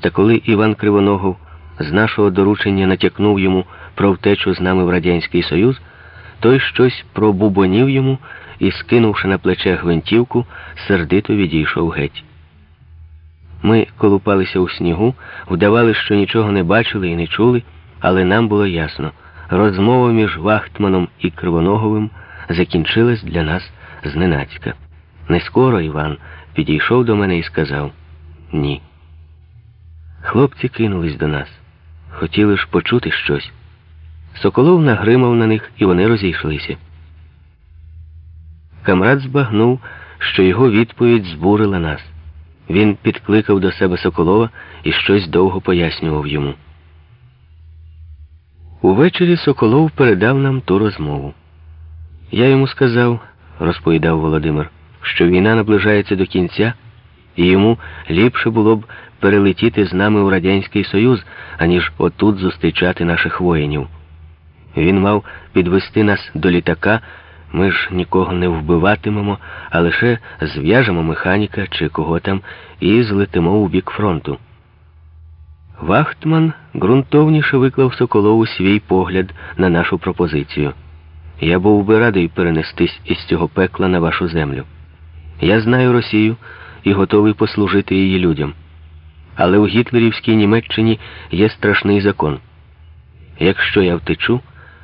Та коли Іван Кривоногов з нашого доручення натякнув йому про втечу з нами в Радянський Союз, той щось пробубонів йому і, скинувши на плече гвинтівку, сердито відійшов геть. Ми колупалися у снігу, вдавали, що нічого не бачили і не чули, але нам було ясно, розмова між Вахтманом і Кривоноговим закінчилась для нас зненацька. Не скоро Іван підійшов до мене і сказав ні. Хлопці кинулись до нас. Хотіли ж почути щось. Соколов нагримав на них, і вони розійшлися. Камрад збагнув, що його відповідь збурила нас. Він підкликав до себе Соколова і щось довго пояснював йому. Увечері Соколов передав нам ту розмову. Я йому сказав, розповідав Володимир, що війна наближається до кінця, і йому ліпше було б перелетіти з нами у Радянський Союз, аніж отут зустрічати наших воїнів. Він мав підвести нас до літака. Ми ж нікого не вбиватимемо, а лише зв'яжемо механіка чи кого там і злетимо у бік фронту. Вахтман ґрунтовніше виклав Соколову свій погляд на нашу пропозицію. Я був би радий перенестись із цього пекла на вашу землю. Я знаю Росію і готовий послужити її людям. Але у гітлерівській Німеччині є страшний закон. Якщо я втечу,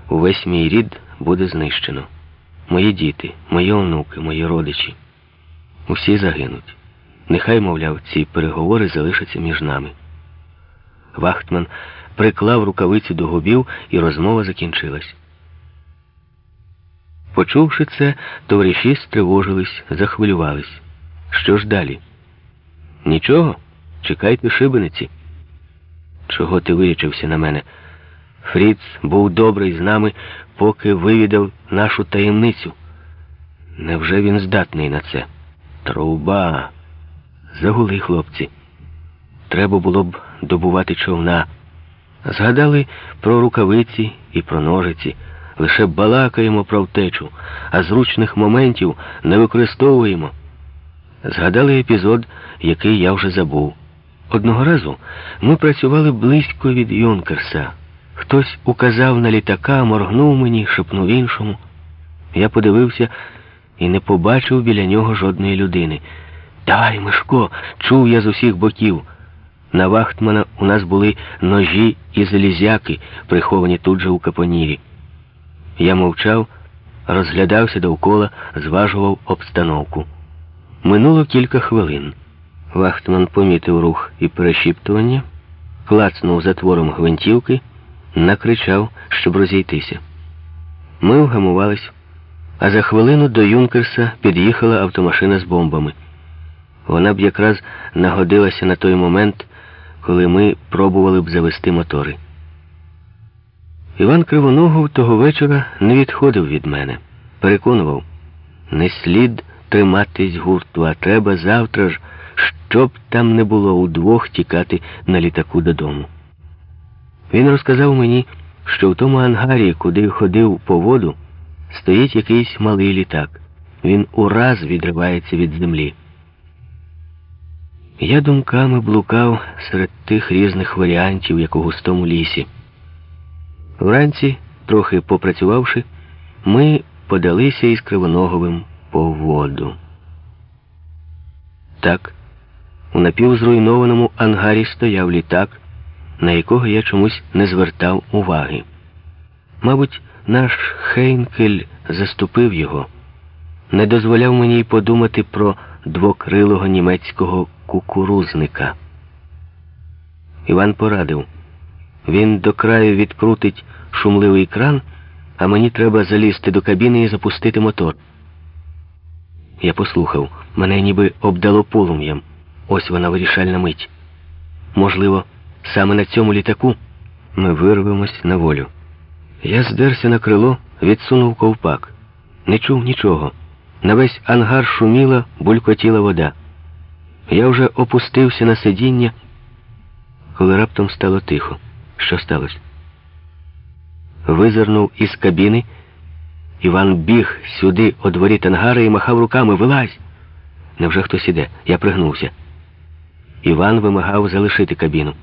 увесь мій рід буде знищено. Мої діти, мої онуки, мої родичі. Усі загинуть. Нехай, мовляв, ці переговори залишаться між нами. Вахтман приклав рукавицю до губів, і розмова закінчилась. Почувши це, товариші стривожились, захвилювались. Що ж далі? Нічого, чекайте шибениці. Чого ти вирічився на мене? Фріц був добрий з нами, поки вивідав нашу таємницю. Невже він здатний на це? Труба. Загули хлопці. Треба було б добувати човна. Згадали про рукавиці і про ножиці. Лише балакаємо про втечу, а зручних моментів не використовуємо. Згадали епізод, який я вже забув. Одного разу ми працювали близько від Йонкерса. Хтось указав на літака, моргнув мені, шепнув іншому. Я подивився і не побачив біля нього жодної людини. Дай, Мишко, чув я з усіх боків. На Вахтмана у нас були ножі і залізяки, приховані тут же у капонірі. Я мовчав, розглядався довкола, зважував обстановку. Минуло кілька хвилин. Вахтман помітив рух і перешіптування, клацнув затвором гвинтівки, накричав, щоб розійтися. Ми вгамувались, а за хвилину до Юнкерса під'їхала автомашина з бомбами. Вона б якраз нагодилася на той момент, коли ми пробували б завести мотори. Іван Кривоногов того вечора не відходив від мене, переконував, не слід триматись гурту, а треба завтра ж, щоб там не було удвох тікати на літаку додому. Він розказав мені, що в тому ангарі, куди ходив по воду, стоїть якийсь малий літак. Він ураз відривається від землі. Я думками блукав серед тих різних варіантів, як у густому лісі. Вранці, трохи попрацювавши, ми подалися із Кривоноговим по воду. Так, у напівзруйнованому ангарі стояв літак, на якого я чомусь не звертав уваги. Мабуть, наш Хейнкель заступив його, не дозволяв мені й подумати про двокрилого німецького кукурузника. Іван порадив. Він до краю відкрутить шумливий кран, а мені треба залізти до кабіни і запустити мотор. Я послухав, мене ніби обдало полум'ям. Ось вона вирішальна мить. Можливо, саме на цьому літаку ми вирвемось на волю. Я здерся на крило, відсунув ковпак. Не чув нічого. На весь ангар шуміла, булькотіла вода. Я вже опустився на сидіння, коли раптом стало тихо. Що сталося? Визирнув із кабіни. Іван біг сюди у дворі Тангара і махав руками. Вилазь! Невже хтось іде? Я пригнувся. Іван вимагав залишити кабіну.